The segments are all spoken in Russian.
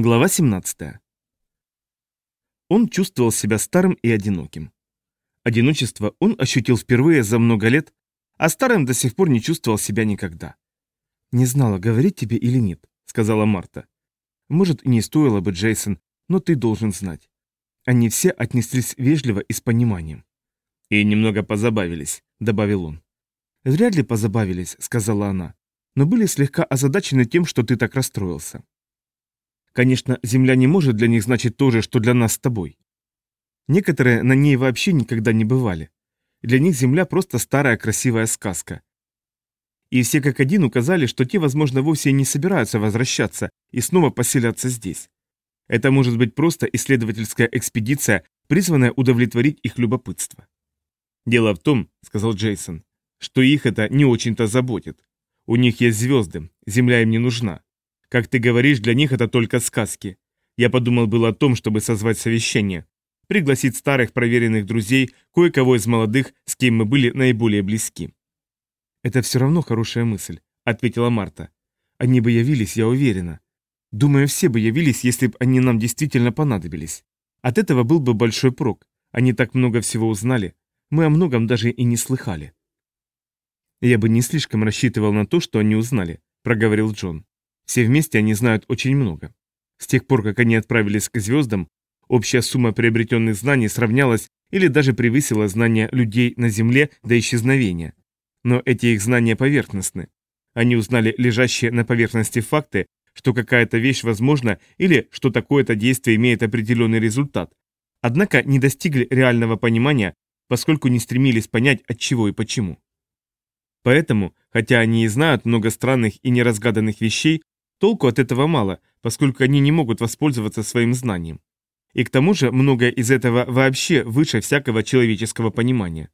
Глава 17. Он чувствовал себя старым и одиноким. Одиночество он ощутил впервые за много лет, а старым до сих пор не чувствовал себя никогда. «Не знала, говорить тебе или нет», — сказала Марта. «Может, не стоило бы, Джейсон, но ты должен знать». Они все отнеслись вежливо и с пониманием. «И немного позабавились», — добавил он. «Вряд ли позабавились», — сказала она, «но были слегка озадачены тем, что ты так расстроился». Конечно, Земля не может для них значить то же, что для нас с тобой. Некоторые на ней вообще никогда не бывали. Для них Земля просто старая красивая сказка. И все как один указали, что те, возможно, вовсе не собираются возвращаться и снова поселяться здесь. Это может быть просто исследовательская экспедиция, призванная удовлетворить их любопытство. «Дело в том», — сказал Джейсон, — «что их это не очень-то заботит. У них есть звезды, Земля им не нужна. Как ты говоришь, для них это только сказки. Я подумал было о том, чтобы созвать совещание. Пригласить старых проверенных друзей, кое-кого из молодых, с кем мы были наиболее близки. «Это все равно хорошая мысль», — ответила Марта. «Они бы явились, я уверена. Думаю, все бы явились, если бы они нам действительно понадобились. От этого был бы большой прок. Они так много всего узнали. Мы о многом даже и не слыхали». «Я бы не слишком рассчитывал на то, что они узнали», — проговорил Джон. Все вместе они знают очень много. С тех пор, как они отправились к звездам, общая сумма приобретенных знаний сравнялась или даже превысила знания людей на Земле до исчезновения. Но эти их знания поверхностны. Они узнали лежащие на поверхности факты, что какая-то вещь возможна или что такое-то действие имеет определенный результат. Однако не достигли реального понимания, поскольку не стремились понять, от чего и почему. Поэтому, хотя они и знают много странных и неразгаданных вещей, Толку от этого мало, поскольку они не могут воспользоваться своим знанием. И к тому же многое из этого вообще выше всякого человеческого понимания.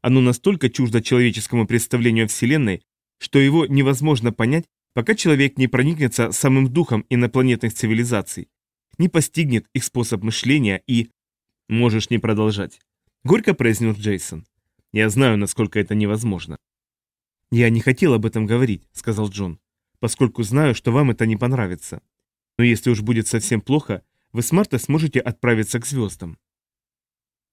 Оно настолько чуждо человеческому представлению о Вселенной, что его невозможно понять, пока человек не проникнется самым духом инопланетных цивилизаций, не постигнет их способ мышления и... «Можешь не продолжать», — горько произнес Джейсон. «Я знаю, насколько это невозможно». «Я не хотел об этом говорить», — сказал Джон поскольку знаю, что вам это не понравится. Но если уж будет совсем плохо, вы с Мартой сможете отправиться к звездам.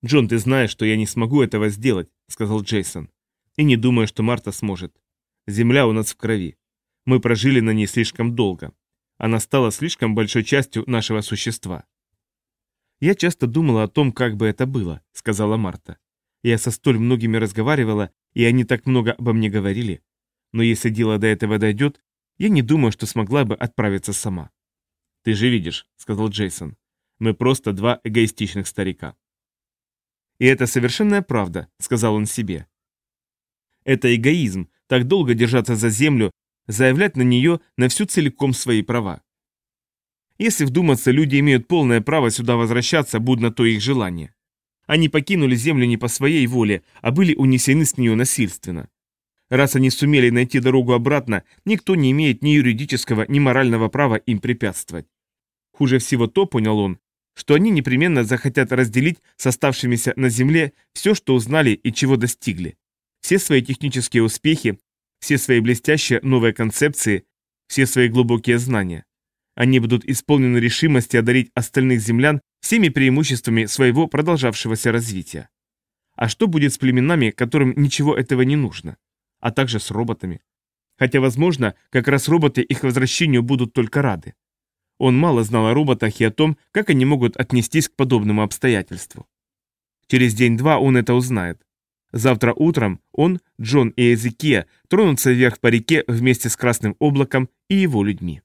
«Джон, ты знаешь, что я не смогу этого сделать», — сказал Джейсон. «И не думаю, что Марта сможет. Земля у нас в крови. Мы прожили на ней слишком долго. Она стала слишком большой частью нашего существа». «Я часто думала о том, как бы это было», — сказала Марта. «Я со столь многими разговаривала, и они так много обо мне говорили. Но если дело до этого дойдет, я не думаю, что смогла бы отправиться сама. «Ты же видишь», — сказал Джейсон, — «мы просто два эгоистичных старика». «И это совершенная правда», — сказал он себе. «Это эгоизм, так долго держаться за землю, заявлять на нее на всю целиком свои права. Если вдуматься, люди имеют полное право сюда возвращаться, будь то их желание. Они покинули землю не по своей воле, а были унесены с нее насильственно. Раз они сумели найти дорогу обратно, никто не имеет ни юридического, ни морального права им препятствовать. Хуже всего то, понял он, что они непременно захотят разделить с оставшимися на Земле все, что узнали и чего достигли. Все свои технические успехи, все свои блестящие новые концепции, все свои глубокие знания. Они будут исполнены решимости одарить остальных землян всеми преимуществами своего продолжавшегося развития. А что будет с племенами, которым ничего этого не нужно? А также с роботами. Хотя, возможно, как раз роботы их возвращению будут только рады. Он мало знал о роботах и о том, как они могут отнестись к подобному обстоятельству. Через день-два он это узнает. Завтра утром он, Джон и Эзекия тронутся вверх по реке вместе с Красным облаком и его людьми.